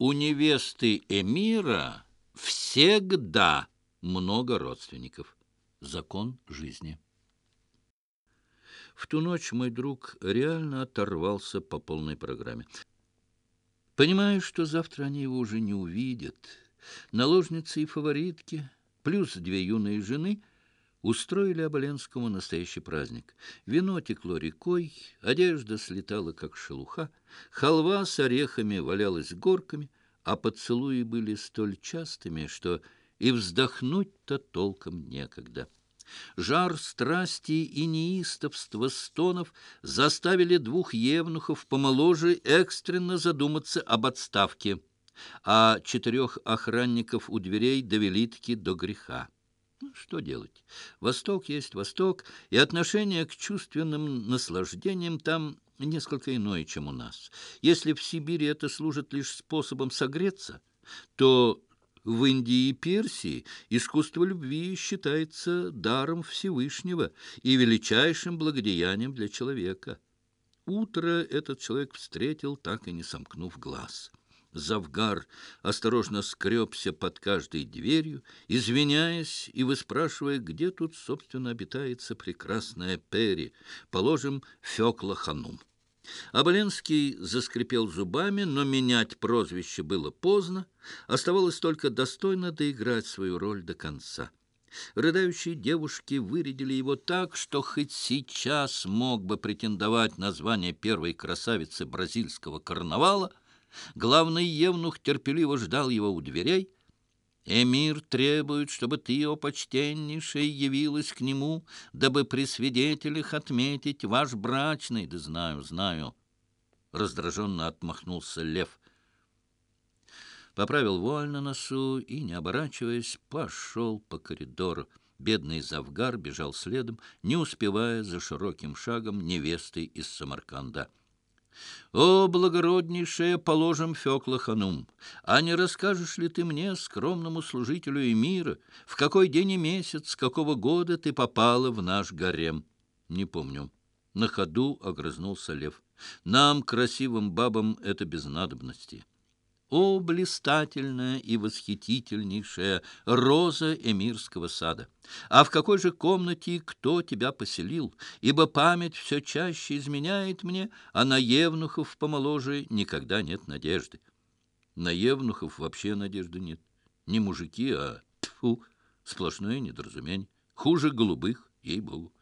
У невесты эмира всегда много родственников. Закон жизни. В ту ночь мой друг реально оторвался по полной программе. Понимаю, что завтра они его уже не увидят. Наложницы и фаворитки, плюс две юные жены, устроили Оболенскому настоящий праздник. Вино текло рекой, одежда слетала, как шелуха, халва с орехами валялась горками, а поцелуи были столь частыми, что и вздохнуть-то толком некогда. Жар страсти и неистовство стонов заставили двух евнухов помоложе экстренно задуматься об отставке, а четырех охранников у дверей довели-таки до греха. Ну, что делать? Восток есть Восток, и отношение к чувственным наслаждениям там несколько иное, чем у нас. Если в Сибири это служит лишь способом согреться, то в Индии и Персии искусство любви считается даром Всевышнего и величайшим благодеянием для человека. Утро этот человек встретил, так и не сомкнув глаз. Завгар осторожно скребся под каждой дверью, извиняясь и выспрашивая, где тут, собственно, обитается прекрасная Пери, положим, Фёкла Ханум. Оболенский заскрипел зубами, но менять прозвище было поздно. Оставалось только достойно доиграть свою роль до конца. Рыдающие девушки вырядили его так, что хоть сейчас мог бы претендовать на звание первой красавицы бразильского карнавала. Главный евнух терпеливо ждал его у дверей, Эмир требует, чтобы ты, о почтеннейшая, явилась к нему, дабы при свидетелях отметить ваш брачный. Да знаю, знаю. Раздраженно отмахнулся лев. Поправил вуаль на носу и, не оборачиваясь, пошел по коридору. Бедный Завгар бежал следом, не успевая за широким шагом невесты из Самарканда. «О, благороднейшая, положим, Фёкла Ханум, а не расскажешь ли ты мне, скромному служителю и мира, в какой день и месяц, с какого года ты попала в наш гарем?» «Не помню». На ходу огрызнулся лев. «Нам, красивым бабам, это без надобности». О, блистательная и восхитительнейшая роза эмирского сада! А в какой же комнате кто тебя поселил? Ибо память все чаще изменяет мне, а на евнухов помоложе никогда нет надежды. На евнухов вообще надежды нет. Не мужики, а тьфу, сплошное недоразумение. Хуже голубых, ей-богу.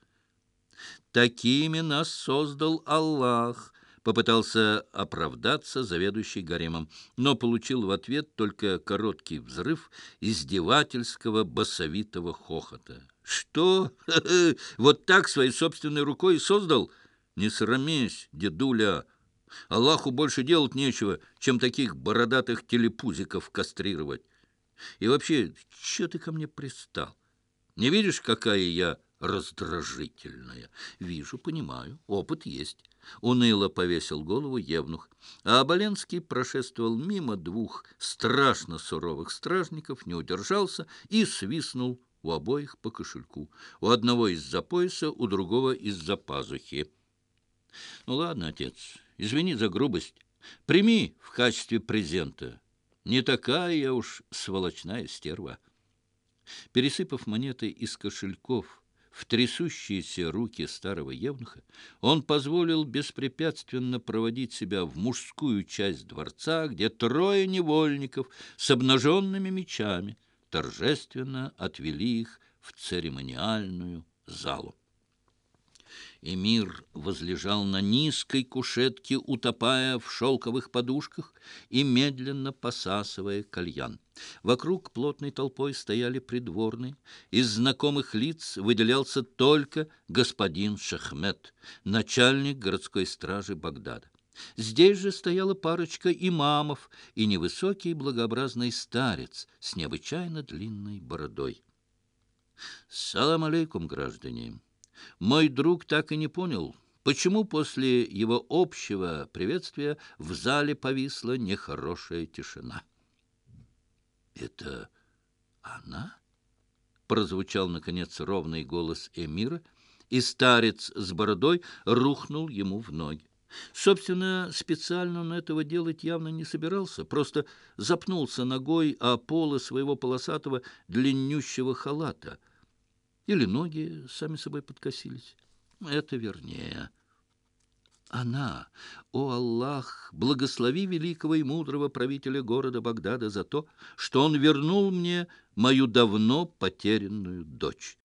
Такими нас создал Аллах, Попытался оправдаться заведующий гаремом, но получил в ответ только короткий взрыв издевательского басовитого хохота. «Что? Вот так своей собственной рукой создал? Не срамись, дедуля! Аллаху больше делать нечего, чем таких бородатых телепузиков кастрировать. И вообще, что ты ко мне пристал? Не видишь, какая я раздражительная? Вижу, понимаю, опыт есть». Уныло повесил голову Евнух, а Оболенский прошествовал мимо двух страшно суровых стражников, не удержался и свистнул у обоих по кошельку. У одного из-за пояса, у другого из-за пазухи. «Ну ладно, отец, извини за грубость. Прими в качестве презента. Не такая я уж сволочная стерва». Пересыпав монеты из кошельков, в трясущиеся руки старого евнуха, он позволил беспрепятственно проводить себя в мужскую часть дворца, где трое невольников с обнаженными мечами торжественно отвели их в церемониальную залу. Эмир возлежал на низкой кушетке, утопая в шелковых подушках и медленно посасывая кальян. Вокруг плотной толпой стояли придворные. Из знакомых лиц выделялся только господин Шахмет, начальник городской стражи Багдада. Здесь же стояла парочка имамов и невысокий благообразный старец с необычайно длинной бородой. «Салам алейкум, граждане!» Мой друг так и не понял, почему после его общего приветствия в зале повисла нехорошая тишина. «Это она?» — прозвучал, наконец, ровный голос Эмира, и старец с бородой рухнул ему в ноги. Собственно, специально он этого делать явно не собирался, просто запнулся ногой о полы своего полосатого длиннющего халата. Или ноги сами собой подкосились. Это вернее. Она, о Аллах, благослови великого и мудрого правителя города Багдада за то, что он вернул мне мою давно потерянную дочь.